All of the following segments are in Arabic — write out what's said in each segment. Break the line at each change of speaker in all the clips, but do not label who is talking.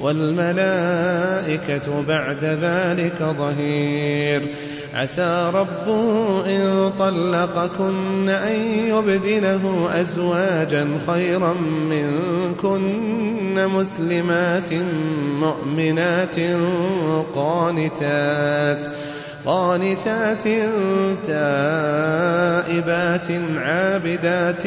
والملائكة بعد ذلك ظهير. عسى ربه إن طلقكن أن يبدله أزواجا خيرا منكن مسلمات مؤمنات قانتات قانتات تائبات عابدات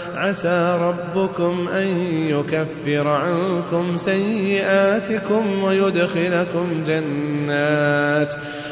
عسى ربكم أن يكفر عنكم سيئاتكم ويدخلكم جنات